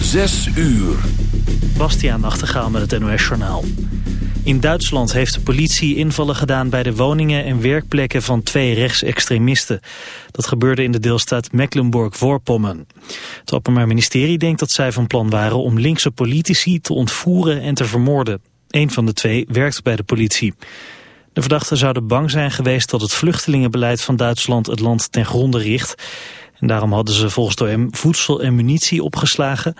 Zes uur. Bastiaan Nachtegaal met het NOS Journaal. In Duitsland heeft de politie invallen gedaan bij de woningen en werkplekken van twee rechtsextremisten. Dat gebeurde in de deelstaat Mecklenburg-Voorpommern. Het Openbaar Ministerie denkt dat zij van plan waren om linkse politici te ontvoeren en te vermoorden. Een van de twee werkt bij de politie. De verdachten zouden bang zijn geweest dat het vluchtelingenbeleid van Duitsland het land ten gronde richt. En daarom hadden ze volgens de OM voedsel en munitie opgeslagen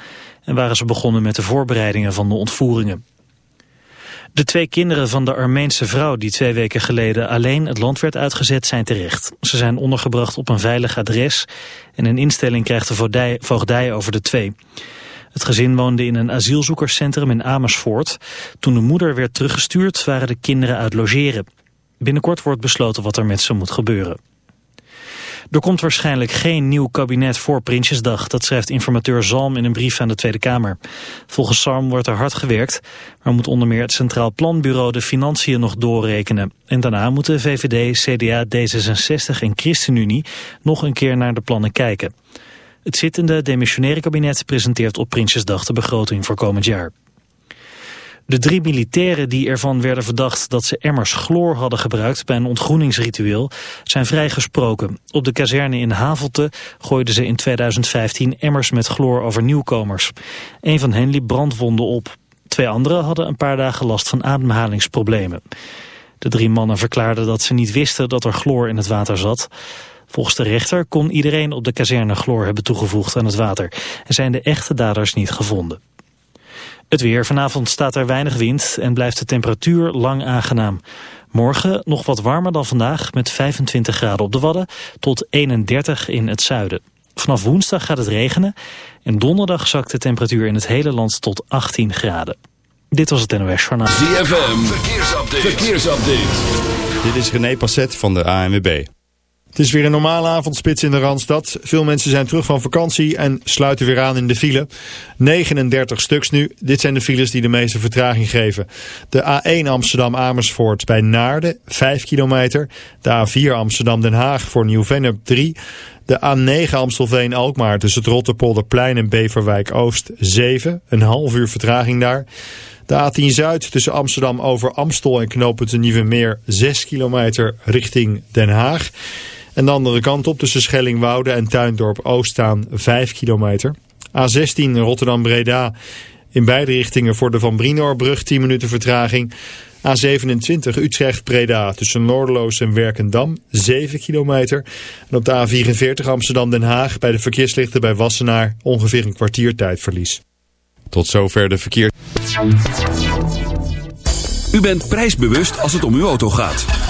en waren ze begonnen met de voorbereidingen van de ontvoeringen. De twee kinderen van de Armeense vrouw die twee weken geleden alleen het land werd uitgezet zijn terecht. Ze zijn ondergebracht op een veilig adres en een instelling krijgt de voogdij over de twee. Het gezin woonde in een asielzoekerscentrum in Amersfoort. Toen de moeder werd teruggestuurd waren de kinderen uit logeren. Binnenkort wordt besloten wat er met ze moet gebeuren. Er komt waarschijnlijk geen nieuw kabinet voor Prinsjesdag. Dat schrijft informateur Zalm in een brief aan de Tweede Kamer. Volgens Zalm wordt er hard gewerkt, maar moet onder meer het Centraal Planbureau de financiën nog doorrekenen. En daarna moeten VVD, CDA, D66 en ChristenUnie nog een keer naar de plannen kijken. Het zittende demissionaire kabinet presenteert op Prinsjesdag de begroting voor komend jaar. De drie militairen die ervan werden verdacht dat ze emmers chloor hadden gebruikt bij een ontgroeningsritueel zijn vrijgesproken. Op de kazerne in Havelte gooiden ze in 2015 emmers met chloor over nieuwkomers. Een van hen liep brandwonden op. Twee anderen hadden een paar dagen last van ademhalingsproblemen. De drie mannen verklaarden dat ze niet wisten dat er chloor in het water zat. Volgens de rechter kon iedereen op de kazerne chloor hebben toegevoegd aan het water en zijn de echte daders niet gevonden. Het weer. Vanavond staat er weinig wind en blijft de temperatuur lang aangenaam. Morgen nog wat warmer dan vandaag met 25 graden op de Wadden tot 31 in het zuiden. Vanaf woensdag gaat het regenen en donderdag zakt de temperatuur in het hele land tot 18 graden. Dit was het NOS Journaal. ZFM. Verkeersupdate. Verkeersupdate. Dit is René Passet van de ANWB. Het is weer een normale avondspits in de Randstad. Veel mensen zijn terug van vakantie en sluiten weer aan in de file. 39 stuks nu. Dit zijn de files die de meeste vertraging geven. De A1 Amsterdam-Amersfoort bij Naarden, 5 kilometer. De A4 Amsterdam-Den Haag voor Nieuw-Vennep, 3. De A9 Amstelveen-Alkmaar tussen het Rotterpolderplein en Beverwijk-Oost, 7. Een half uur vertraging daar. De A10 Zuid tussen Amsterdam over Amstel en knooppunt Nieuwe Meer 6 kilometer richting Den Haag. En de andere kant op tussen Schellingwoude en Tuindorp Oost staan 5 kilometer. A16 Rotterdam-Breda in beide richtingen voor de Van Brinoorbrug 10 minuten vertraging. A27 Utrecht-Breda tussen Noordeloos en Werkendam 7 kilometer. En op de A44 Amsterdam-Den Haag bij de verkeerslichten bij Wassenaar ongeveer een kwartier tijdverlies. Tot zover de verkeer. U bent prijsbewust als het om uw auto gaat.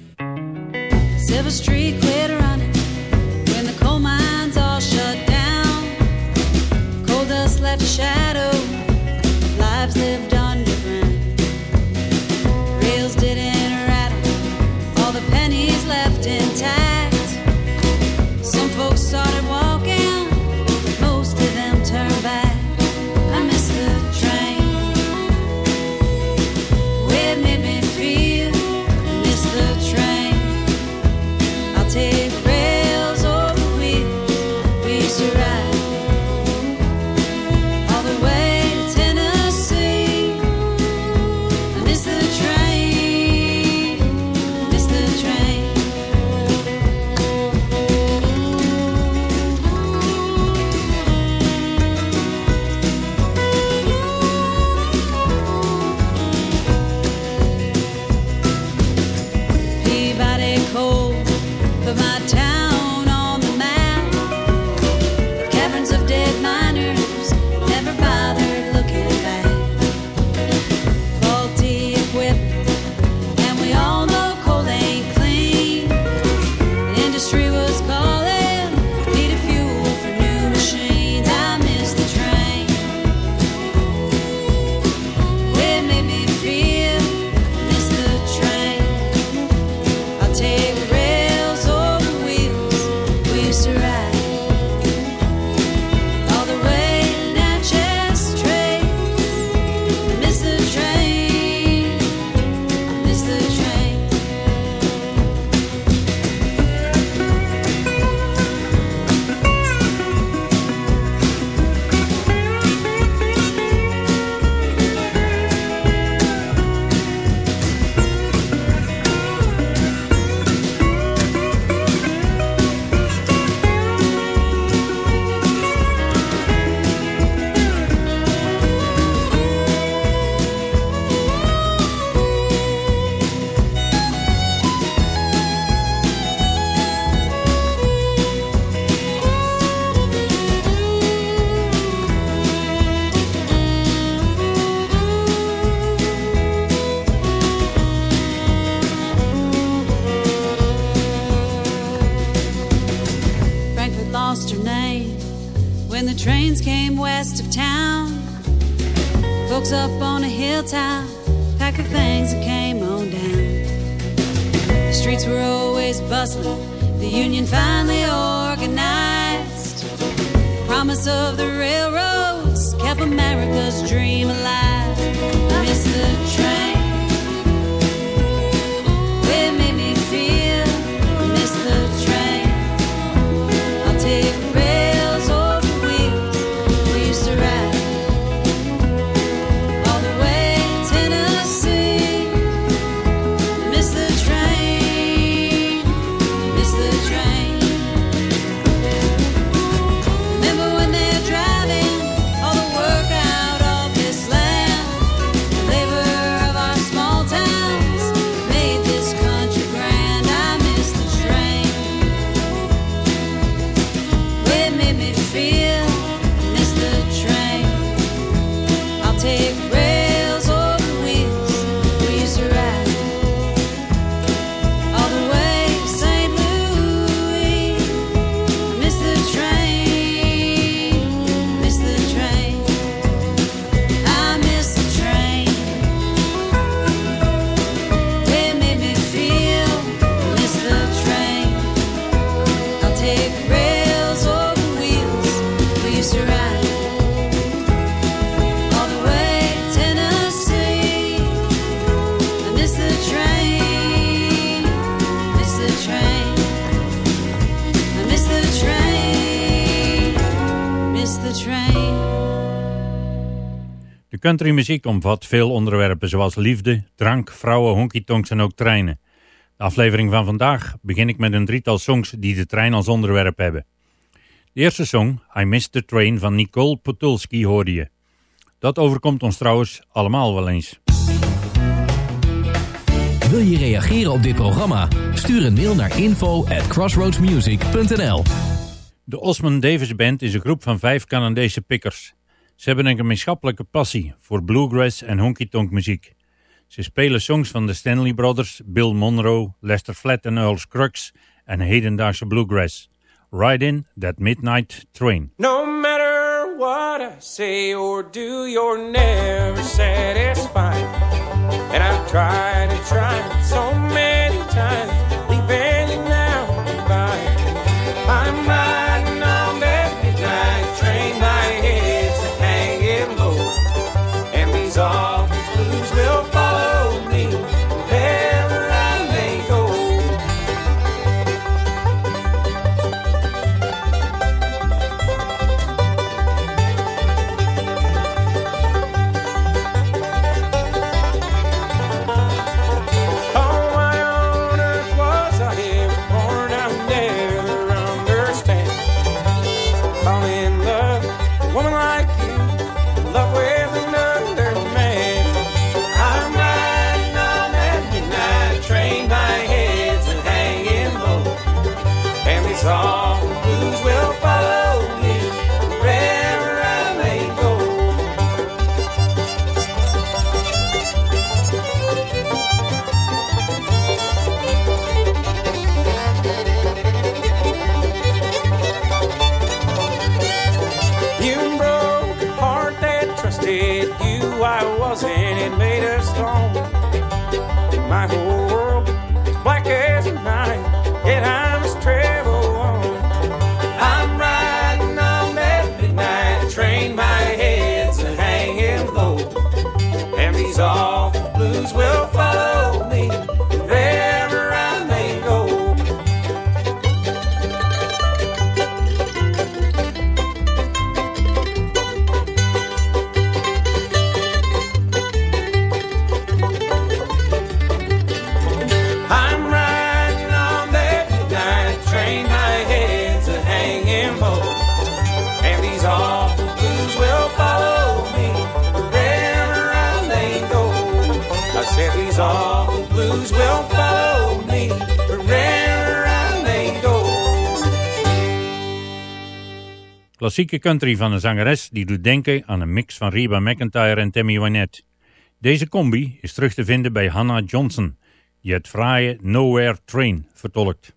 Silver Street quit running when the coal mines all shut down. Coal dust left a shadow, lives lived underground. Countrymuziek omvat veel onderwerpen zoals liefde, drank, vrouwen, honky-tonks en ook treinen. De aflevering van vandaag begin ik met een drietal songs die de trein als onderwerp hebben. De eerste song, I Missed the Train van Nicole Potulski hoorde je. Dat overkomt ons trouwens allemaal wel eens. Wil je reageren op dit programma? Stuur een mail naar info at crossroadsmusic.nl De Osman Davis Band is een groep van vijf Canadese pikkers. Ze hebben een gemeenschappelijke passie voor bluegrass en honky-tonk muziek. Ze spelen songs van de Stanley Brothers, Bill Monroe, Lester Flatt en Earl Scruggs en hedendaagse bluegrass. Ride in that midnight train. No matter what I say or do, you're never satisfied. And I've tried and tried so many times, Klassieke country van een zangeres die doet denken aan een mix van Reba McEntire en Tammy Wynette. Deze combi is terug te vinden bij Hannah Johnson, die het fraaie Nowhere Train vertolkt.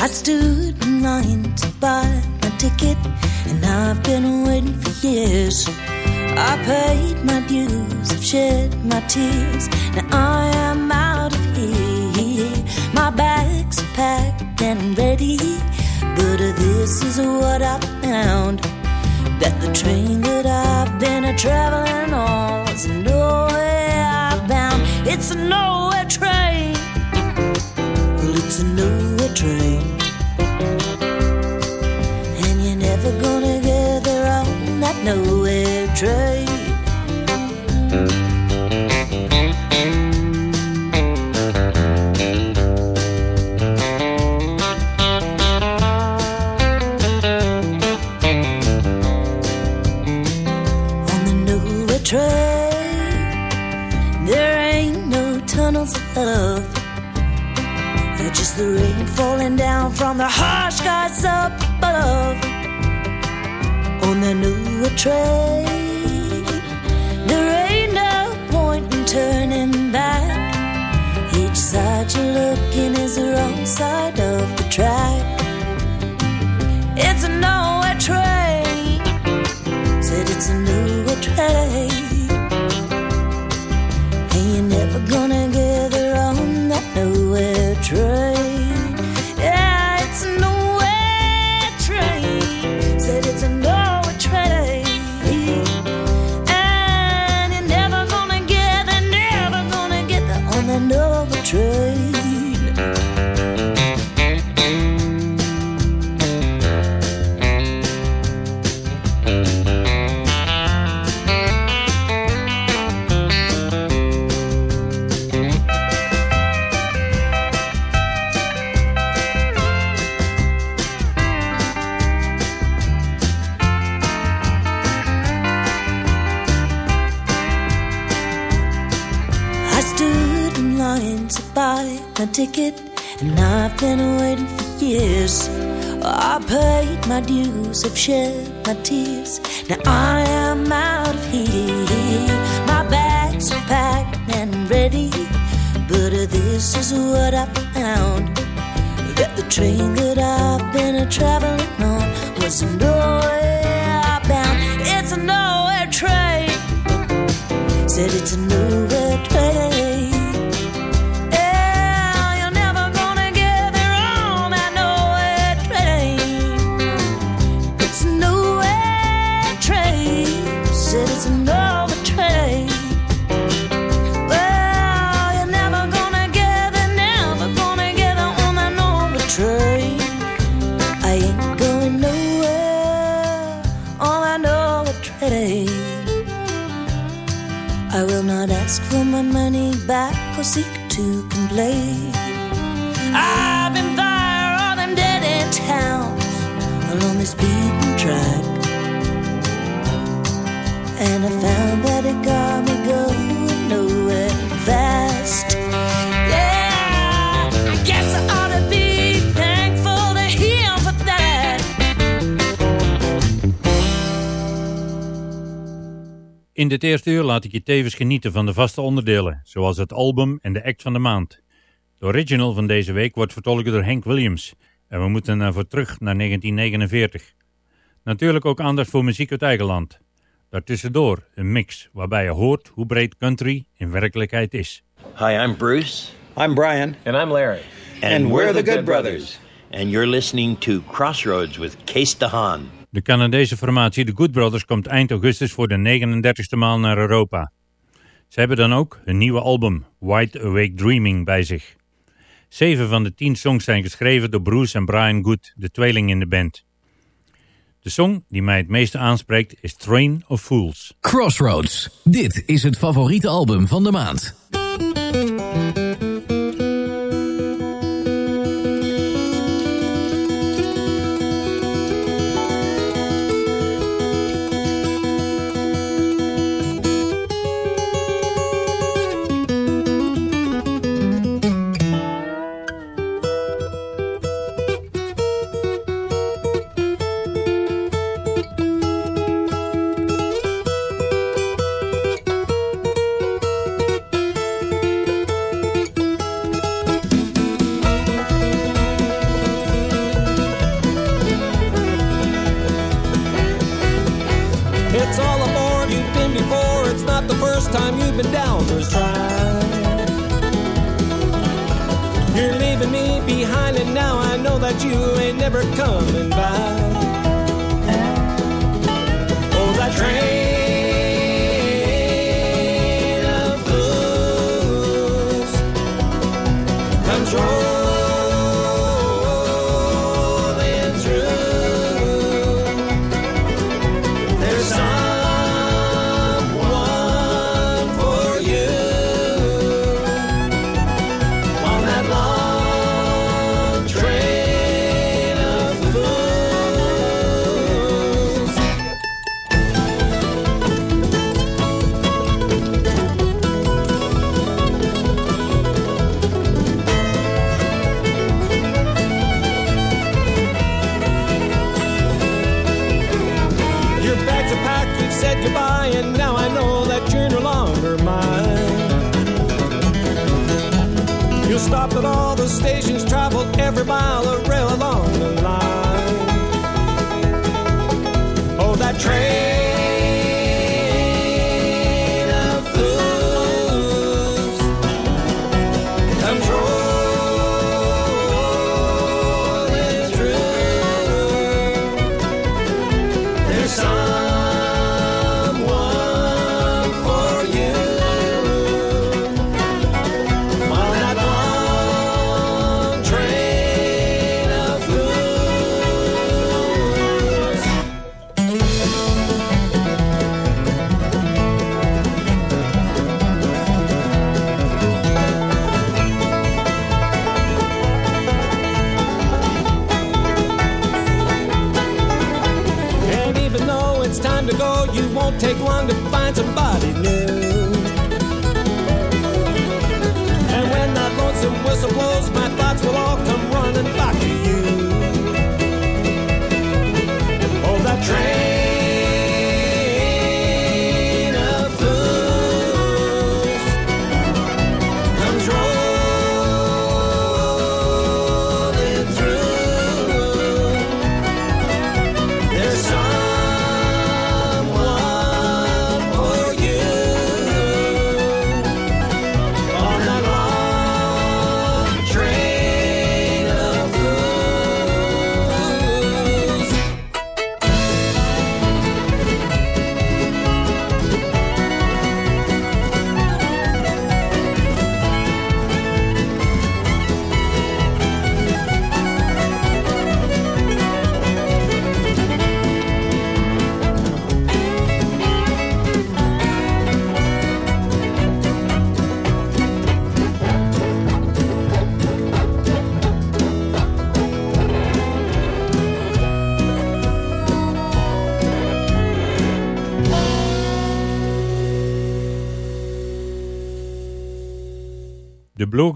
I stood in line to buy my ticket, and I've been waiting for years. I paid my dues, I've shed my tears. Now I am out ready, but this is what I found. That the train that I've been a traveling on was nowhere bound. It's a nowhere train. Well, it's a nowhere train. And you're never gonna get there on that nowhere train. They're just the rain falling down from the harsh skies up above. On the new train, there ain't no point in turning back. Each side you're looking is the wrong side of the track. It's a nowhere train, said it's a nowhere train. And you're never gonna true. Been waiting for years. I paid my dues, I've shed my tears. Now I am out of here. My bags are packed and ready, but this is what I found. That the train that I've been uh, traveling on was nowhere bound. It's a nowhere train. Said it's a nowhere train. Dit eerste uur laat ik je tevens genieten van de vaste onderdelen, zoals het album en de act van de maand. De original van deze week wordt vertolkt door Hank Williams en we moeten ervoor terug naar 1949. Natuurlijk ook aandacht voor muziek uit eigen land. Daartussendoor een mix waarbij je hoort hoe breed country in werkelijkheid is. Hi, I'm Bruce. I'm Brian. And I'm Larry. And, we're, the, Good, Brothers. And you're listening to Crossroads with Case DeHaan. De Canadese formatie The Good Brothers komt eind augustus voor de 39ste maal naar Europa. Ze hebben dan ook hun nieuwe album Wide Awake Dreaming bij zich. Zeven van de tien songs zijn geschreven door Bruce en Brian Good, de tweeling in de band. De song die mij het meeste aanspreekt is Train of Fools. Crossroads. Dit is het favoriete album van de maand.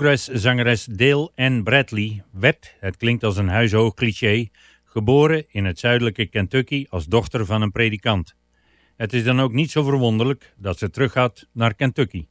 bluegrass-zangeres Dale Ann Bradley werd, het klinkt als een huishoog cliché, geboren in het zuidelijke Kentucky als dochter van een predikant. Het is dan ook niet zo verwonderlijk dat ze teruggaat naar Kentucky.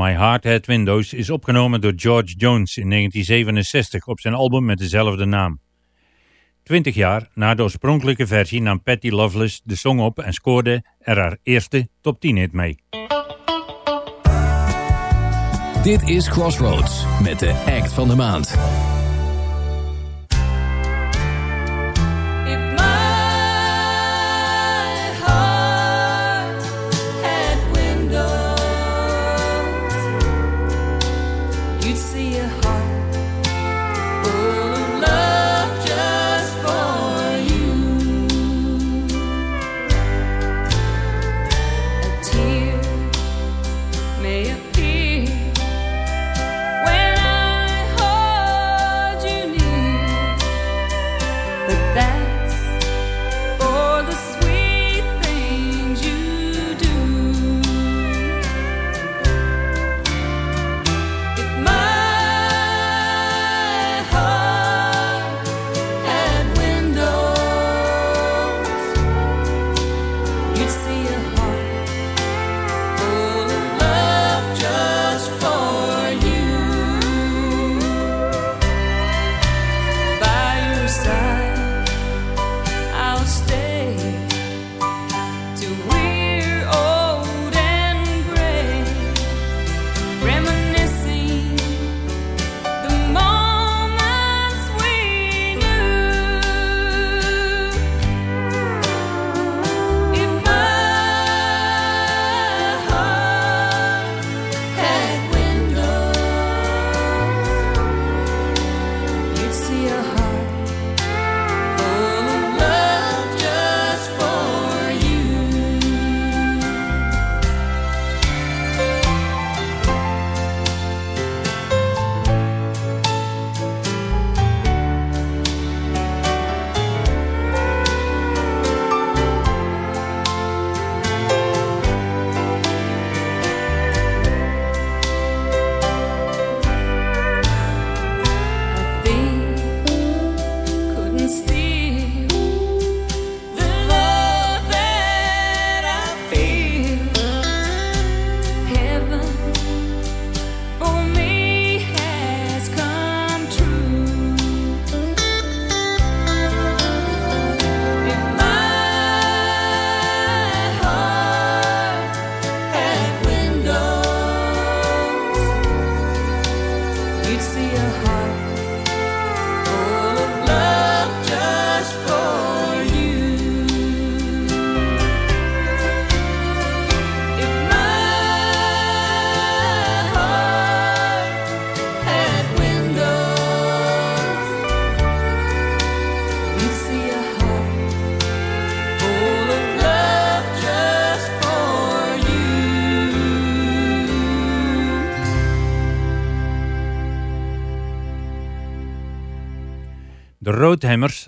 My Heart Had Windows is opgenomen door George Jones in 1967 op zijn album met dezelfde naam. Twintig jaar na de oorspronkelijke versie nam Patty Loveless de song op en scoorde er haar eerste top 10 hit mee. Dit is Crossroads met de act van de maand.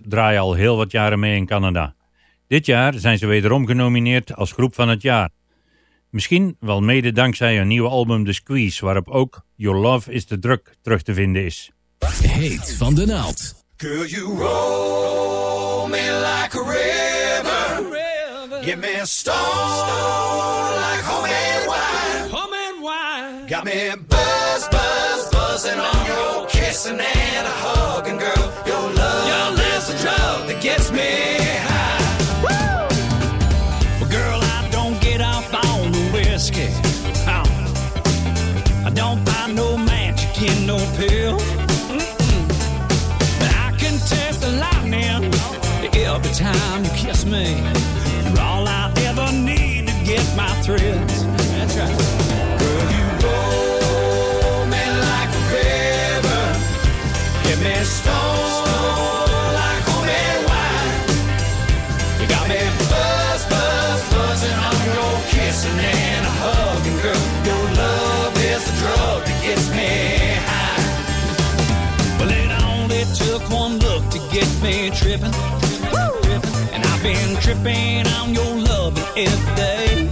Draaien al heel wat jaren mee in Canada. Dit jaar zijn ze wederom genomineerd als groep van het jaar. Misschien wel mede dankzij hun nieuwe album The Squeeze, waarop ook Your Love is the Drug terug te vinden is. Heet van de naald. Girl, you roll me like a river. Me stoned like homemade wine. Homemade wine. Got me kissing and a hugging, girl. Your love, your love's a drug that gets me high. Well, girl, I don't get off on the whiskey. Oh. I don't buy no magic in no pill. But I can taste the lightning every time you kiss me. You're all I ever need to get my thrills. That's right. Tripping. And I've been tripping on your love every day.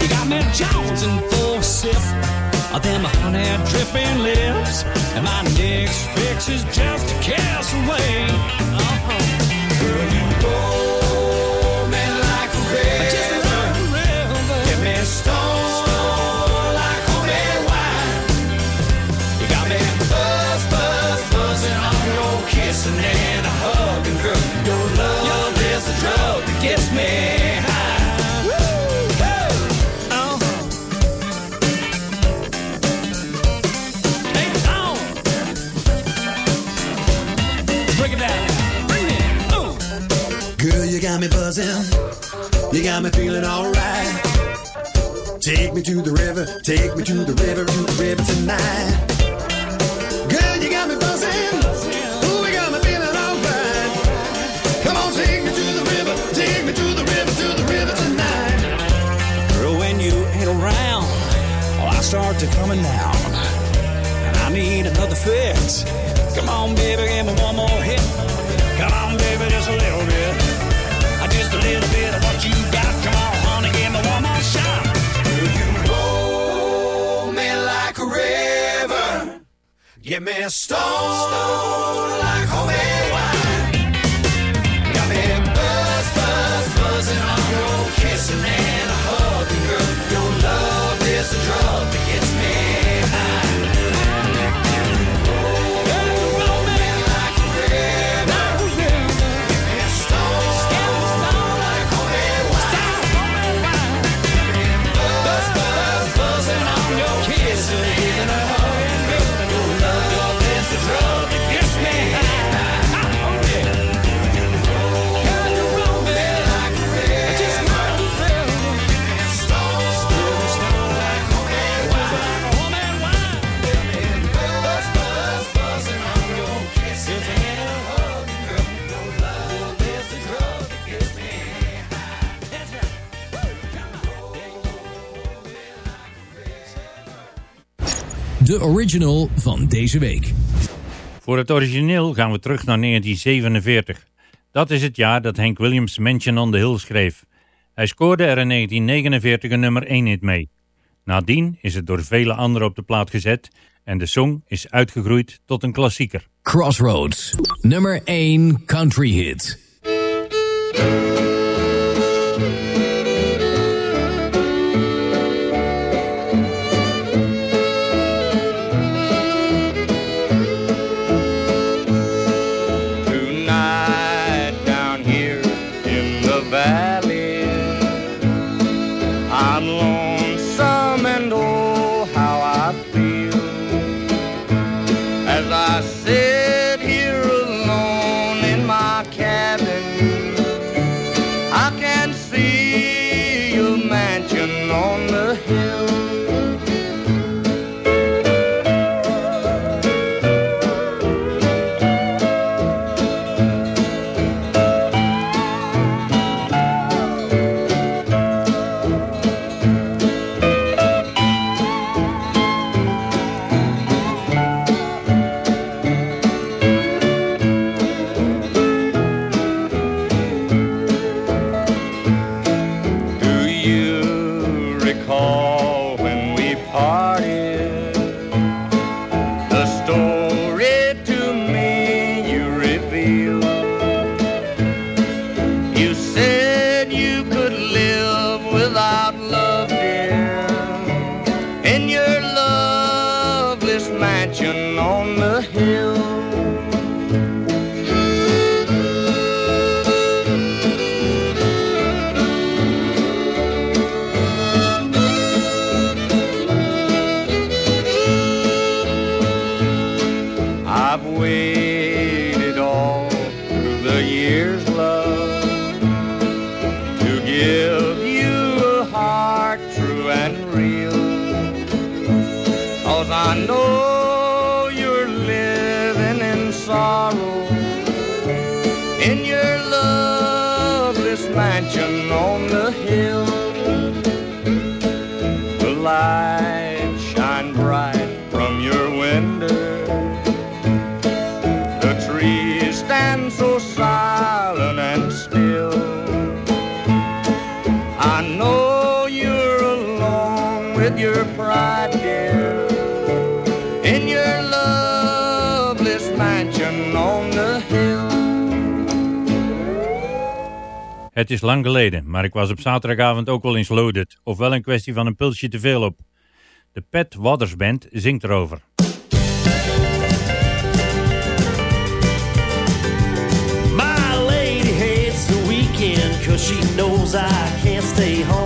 You got me jonesing for a sip them honey dripping lips. And my next fix is just a kiss away. Uh-huh. Girl, you roll me buzzing. You got me feeling alright. Take me to the river, take me to the river, to the river tonight. Girl, you got me buzzing. Got me feeling alright. Come on, take me to the river, take me to the river, to the river tonight. Girl, when you ain't around, well, I start to coming down. And I need another fix. Come on, baby, give me one more hit. Come on, baby, just a little Give me a stone. like original van deze week. Voor het origineel gaan we terug naar 1947. Dat is het jaar dat Hank Williams Mansion on the Hill schreef. Hij scoorde er in 1949 een nummer 1 hit mee. Nadien is het door vele anderen op de plaat gezet en de song is uitgegroeid tot een klassieker. Crossroads, nummer 1 country hit. Is lang geleden, maar ik was op zaterdagavond ook wel eens loaded, ofwel een kwestie van een pulsje te veel op. De Pat Waters Band zingt erover. My lady hates the weekend she knows I can't stay home.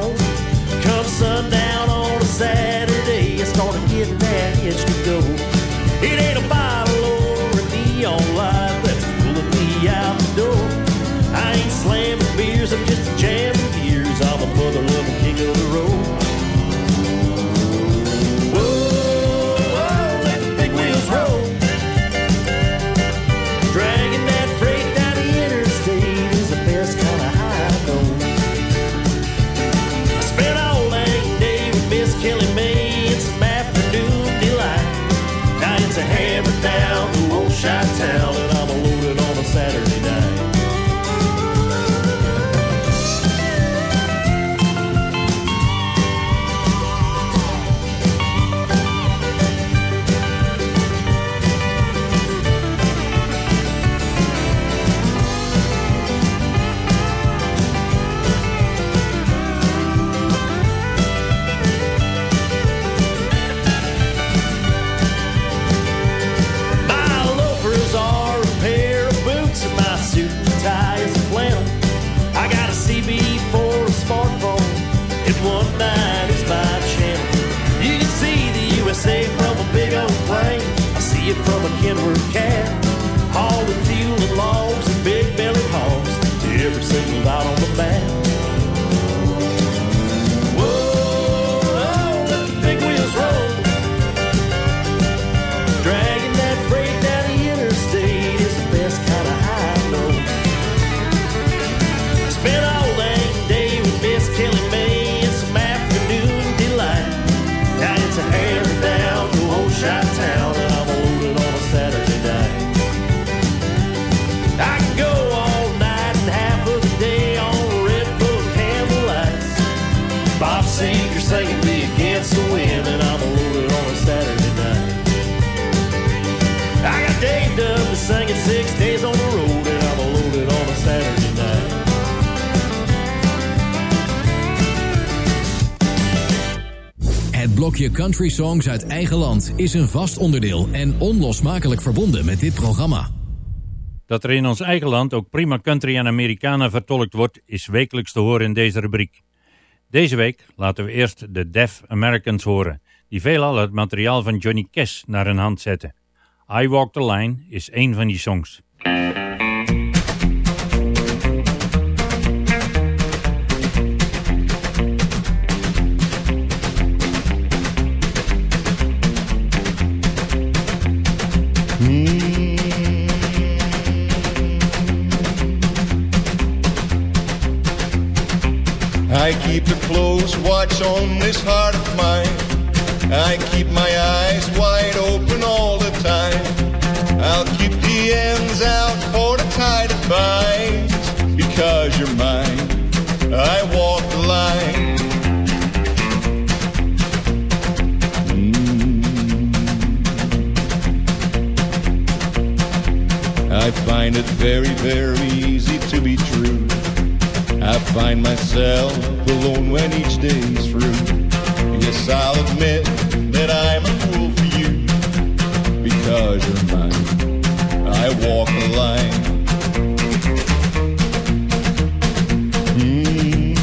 A Kenworth. Hauling fuel and logs and big belly hogs. Every signal's out blokje Country Songs uit eigen land is een vast onderdeel en onlosmakelijk verbonden met dit programma. Dat er in ons eigen land ook prima country en Americana vertolkt wordt, is wekelijks te horen in deze rubriek. Deze week laten we eerst de Deaf Americans horen, die veelal het materiaal van Johnny Cash naar hun hand zetten. I Walk the Line is één van die songs. Keep a close watch on this heart of mine. I keep my eyes wide open all the time. I'll keep the ends out for the tide to bind. Because you're mine, I walk the line. Mm. I find it very, very easy to be. I find myself alone when each day's through. Yes, I'll admit that I'm a fool for you because you're mine. I walk the line. Mm.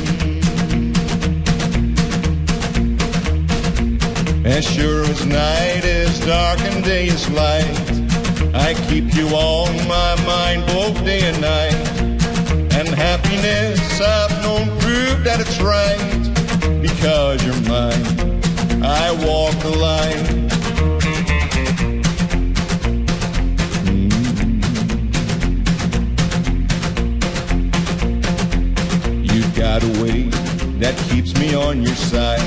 As sure as night is dark and day is light, I keep you on my mind both day and night I walk the line. Mm. You got a way that keeps me on your side.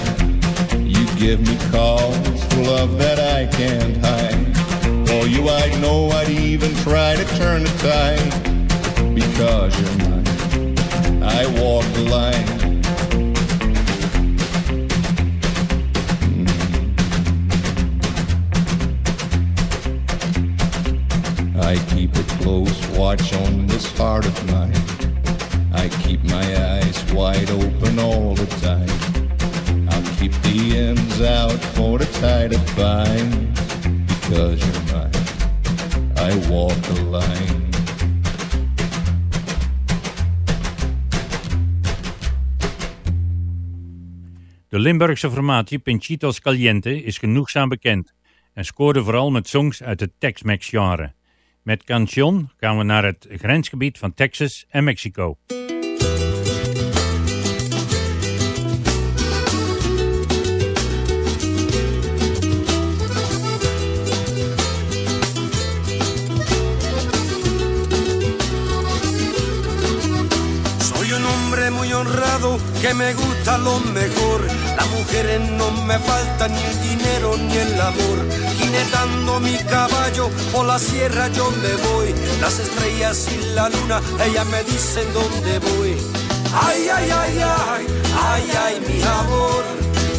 You give me cause for love that I can't hide. For you, I'd know I'd even try to turn the tide because you're mine. I walk the line. Watch on this heart of mine. I keep my eyes wide open all the time. I'll keep the ends out for the tide to bind. Because you're mine, I walk the line. De Limburgse formatie Pinchitos Caliente is genoegzaam bekend en scoorde vooral met songs uit het Tex-Mex genre. Met Cancion gaan we naar het grensgebied van Texas en Mexico. Que me gusta lo mejor. Las mujeres no me faltan ni el dinero ni el amor. Jinetando mi caballo por la sierra yo me voy. Las estrellas y la luna, ellas me dicen dónde voy. Ay, ay, ay, ay, ay, ay, mi amor.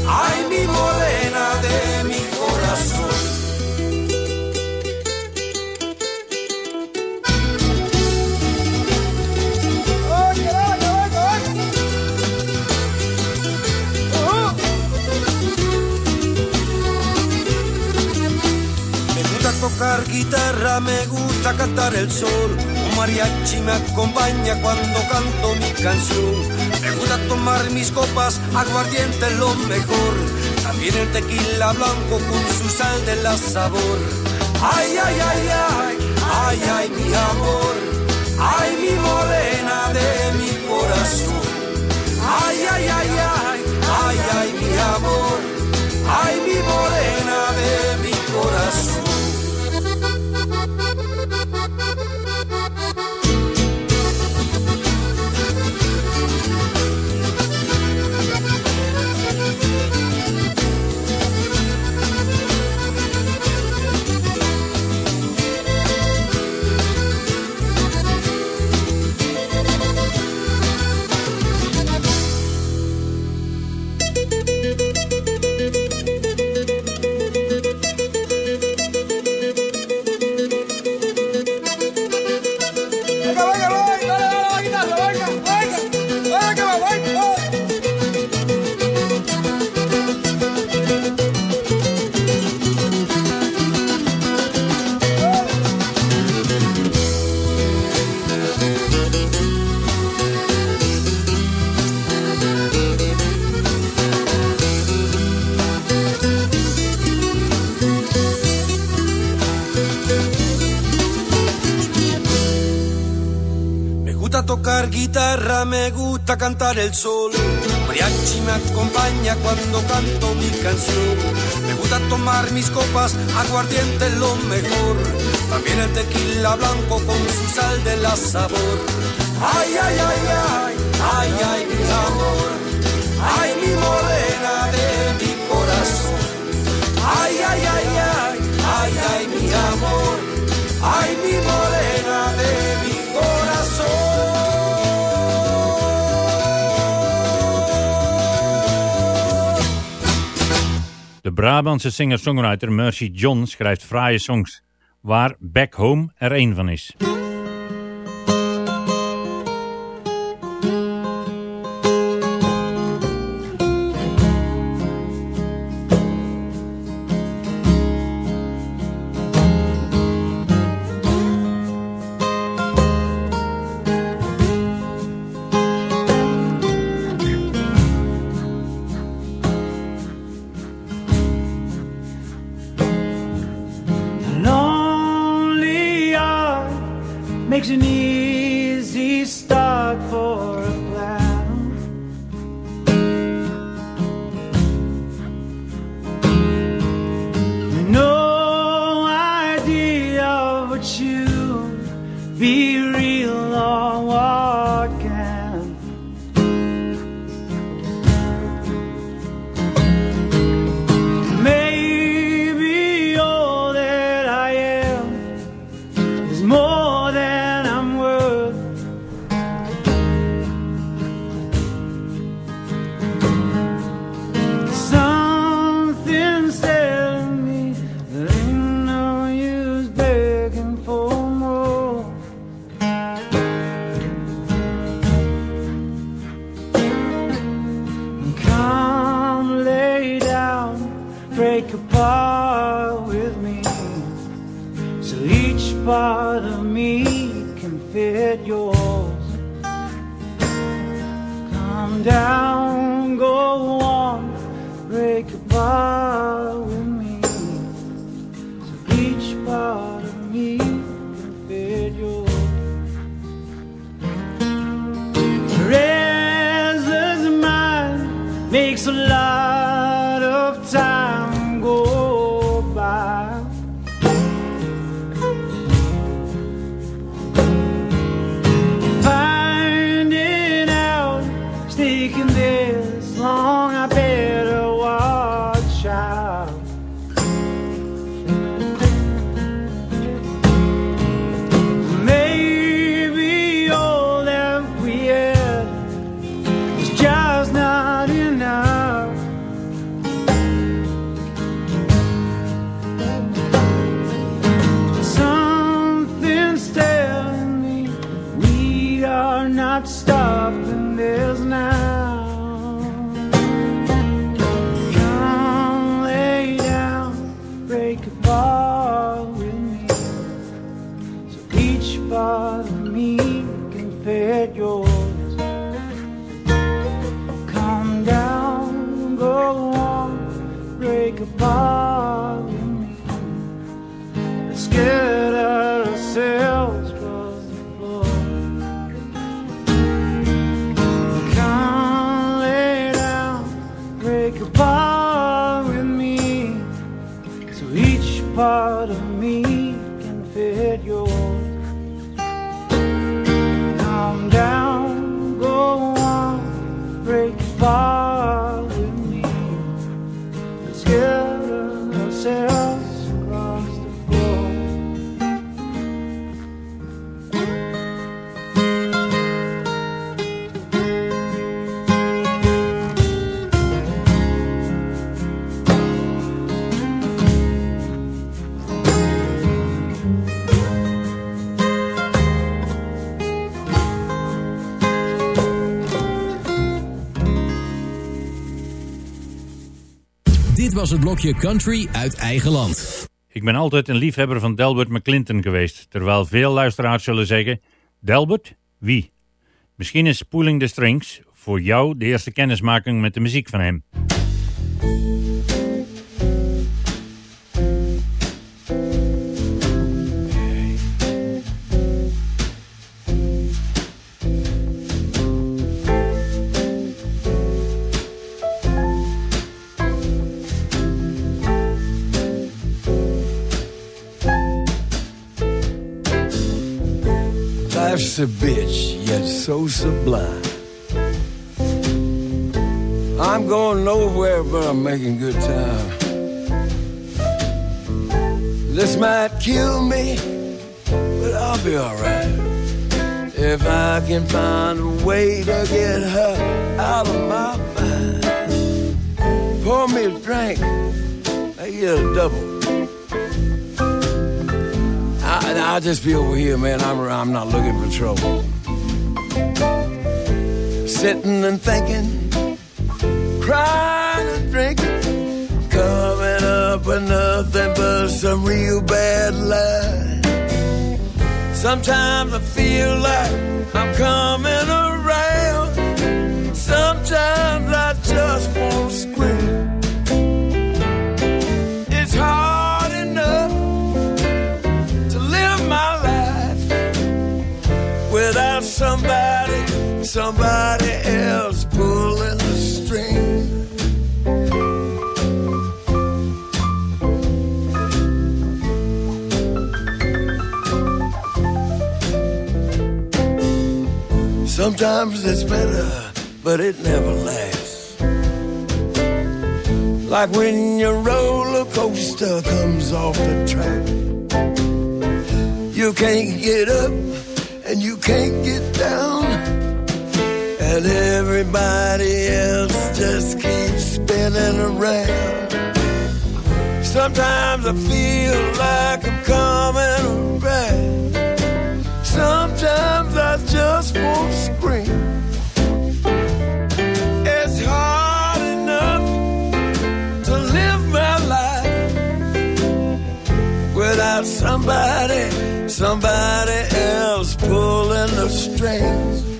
Ay, mi morena de mi corazón. Tocar guitarra, me gusta cantar el sol. Un mariachi me acompaña cuando canto mi canción. Me gusta tomar mis copas, aguardiente es lo mejor. También el tequila blanco con su sal de la sabor. Ay, ay, ay, ay, ay, ay, mi amor. Ay, mi morena de mi corazón. Ay, ay, ay, ay, ay, ay, mi amor. Ay, mi morena de mi corazón. Gusta cantar el sol. Mariachi me acompaña cuando canto mi canción. Me gusta tomar mis copas, aguardiente lo mejor. También el tequila blanco con su sal de la sabor. Ay, ay, ay, ay, ay, ay, mi amor. Ay, mi morena Brabantse singer-songwriter Mercy John schrijft fraaie songs, waar Back Home er één van is. goodbye. Was het blokje Country uit eigen land. Ik ben altijd een liefhebber van Delbert McClinton geweest, terwijl veel luisteraars zullen zeggen, Delbert? Wie? Misschien is Pooling the Strings voor jou de eerste kennismaking met de muziek van hem. A bitch, yet so sublime. I'm going nowhere, but I'm making good time. This might kill me, but I'll be alright. If I can find a way to get her out of my mind. Pour me a drink, I get a double. I, I'll just be over here, man. I'm, I'm not looking for trouble. Sitting and thinking, crying and drinking, coming up with nothing but some real bad lies. Sometimes I feel like I'm coming around. Sometimes I just want to scream. Somebody, else pulling the string. Sometimes it's better, but it never lasts. Like when your roller coaster comes off the track. You can't get up and you can't get down. And everybody else just keeps spinning around. Sometimes I feel like I'm coming around. Sometimes I just want to scream. It's hard enough to live my life without somebody, somebody else pulling the strings.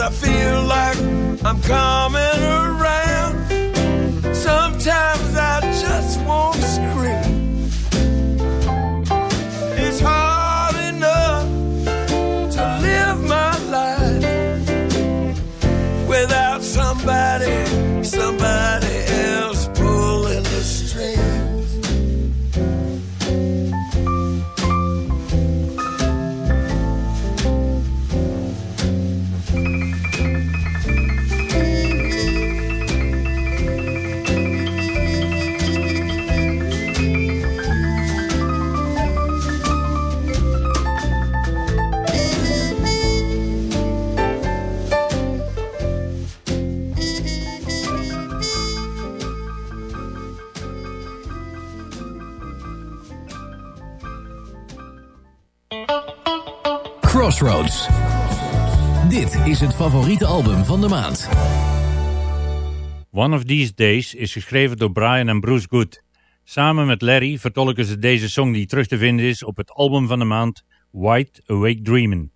I feel like I'm coming around. Sometimes I Dit is het favoriete album van de maand. One of These Days is geschreven door Brian en Bruce Good. Samen met Larry vertolken ze deze song die terug te vinden is op het album van de maand White Awake Dreamin'.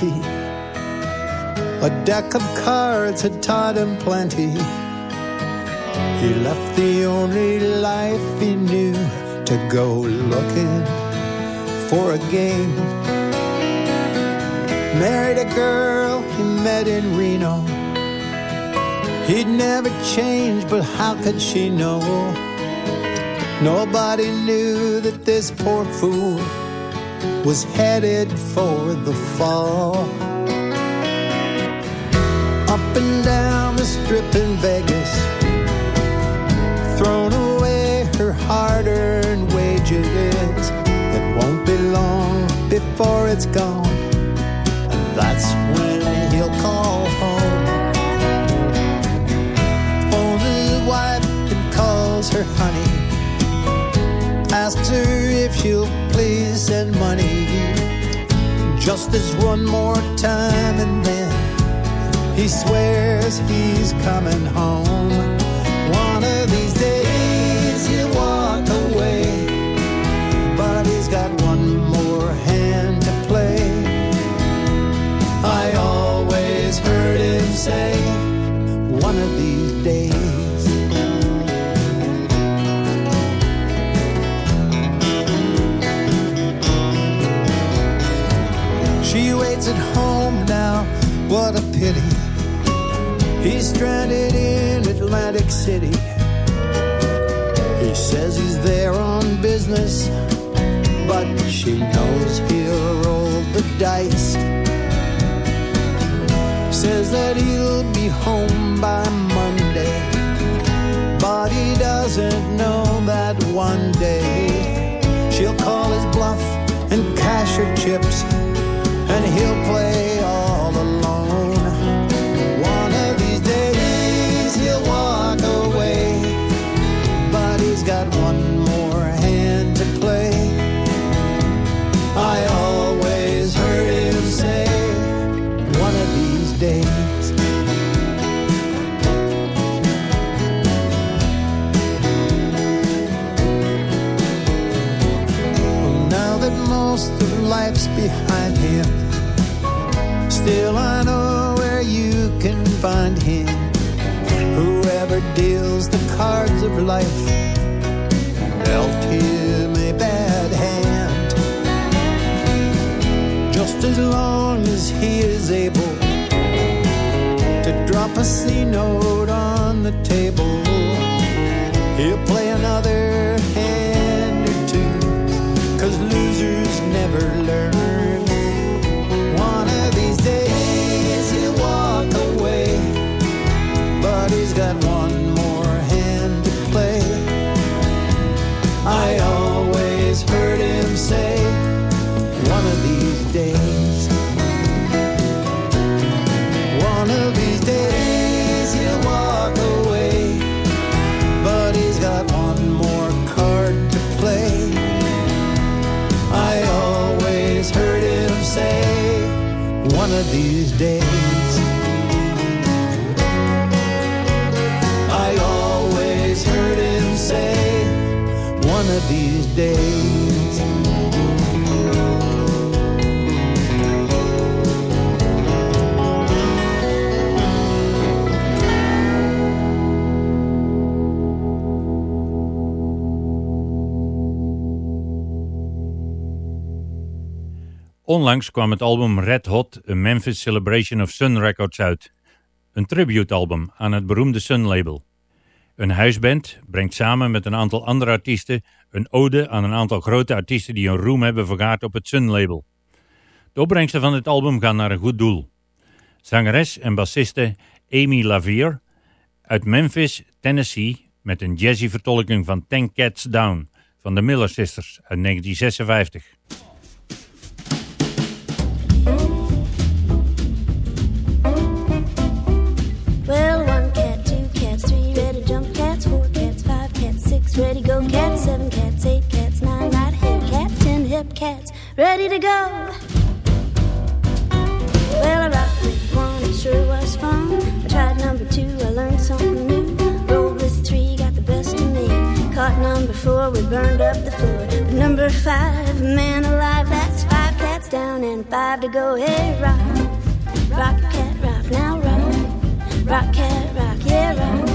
20. A deck of cards had taught him plenty. He left the only life he knew to go looking for a game. Married a girl he met in Reno. He'd never change, but how could she know? Nobody knew that this poor fool was headed for the fall. Up and down the strip in Vegas, thrown away her hard earned wages. It won't be long before it's gone, and that's when he'll call home. His wife and calls her honey. Asks her if she'll please send money. Just this one more time, and then he swears he's coming home. What a pity. He's stranded in Atlantic City. He says he's there on business, but she knows he'll roll the dice. Says that he'll be home by Monday, but he doesn't know that one day she'll call his bluff and cash her chips, of life dealt him a bad hand. Just as long as he is able to drop a C note on the table, he'll play these days. Onlangs kwam het album Red Hot, A Memphis Celebration of Sun Records uit. Een tributealbum aan het beroemde Sun label. Een huisband brengt samen met een aantal andere artiesten een ode aan een aantal grote artiesten die hun roem hebben vergaard op het Sun label. De opbrengsten van dit album gaan naar een goed doel. Zangeres en bassiste Amy Lavier uit Memphis, Tennessee met een jazzy vertolking van Ten Cats Down van de Miller Sisters uit 1956. Ready to go. Well, I rocked with one, it sure was fun. I tried number two, I learned something new. Rolled with three, got the best of me. Caught number four, we burned up the floor. Number five, man alive, that's five cats. Down and five to go. Hey, rock, rock, cat, rock, now rock, rock, cat, rock, yeah, rock,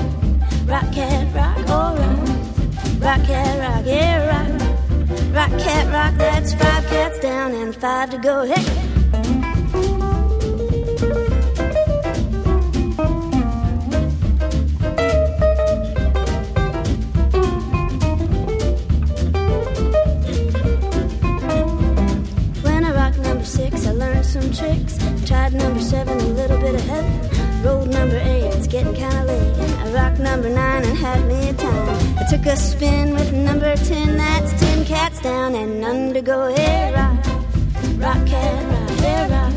rock, cat, rock, oh, rock, rock, cat, rock, yeah, rock, rock, cat, rock. That's five cats down and five to go. Hey. When I rocked number six, I learned some tricks. Tried number seven, a little bit ahead. Rolled number eight, it's getting kinda late. I rocked number nine and had me a time. Took a spin with number ten, that's ten cats down and none to go. Rock, rock, cat, rock, hey, rock,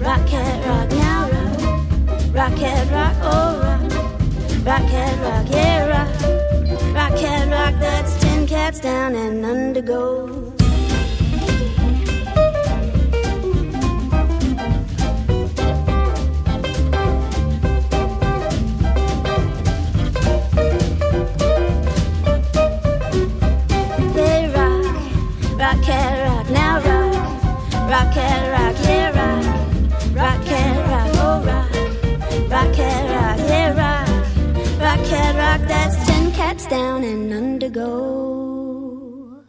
rock, cat, rock, now rock, rock, cat, rock, oh, rock, rock, cat, rock, yeah, rock, rock, cat, rock, that's ten cats down and none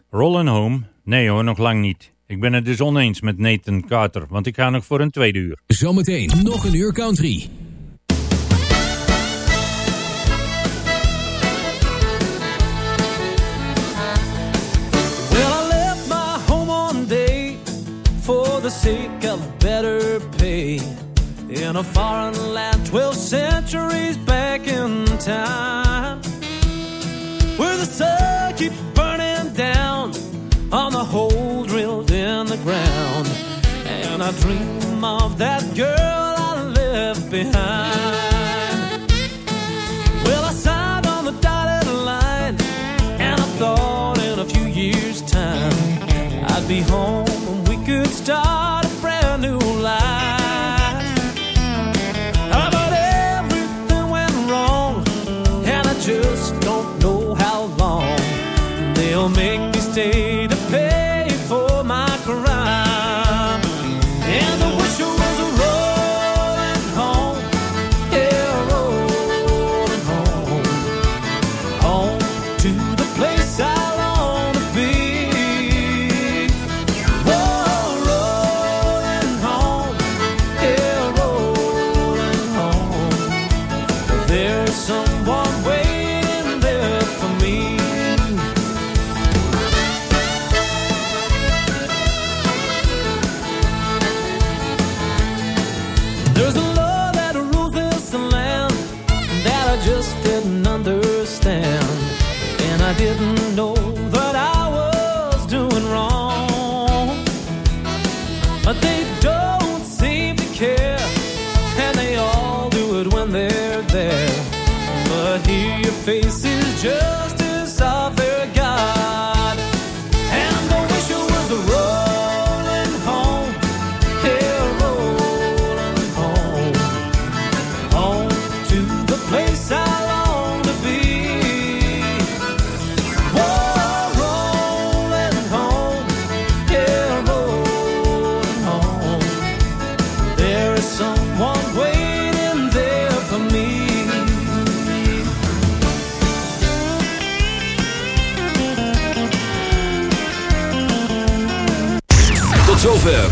Rollin' Home? Nee hoor, nog lang niet. Ik ben het dus oneens met Nathan Carter, want ik ga nog voor een tweede uur. Zometeen nog een uur country. The sake of better pay. In a foreign land 12 centuries back in time where the sun keeps burning down on the hole drilled in the ground. And I dream of that girl I left behind. Well I signed on the dotted line and I thought in a few years' time I'd be home day.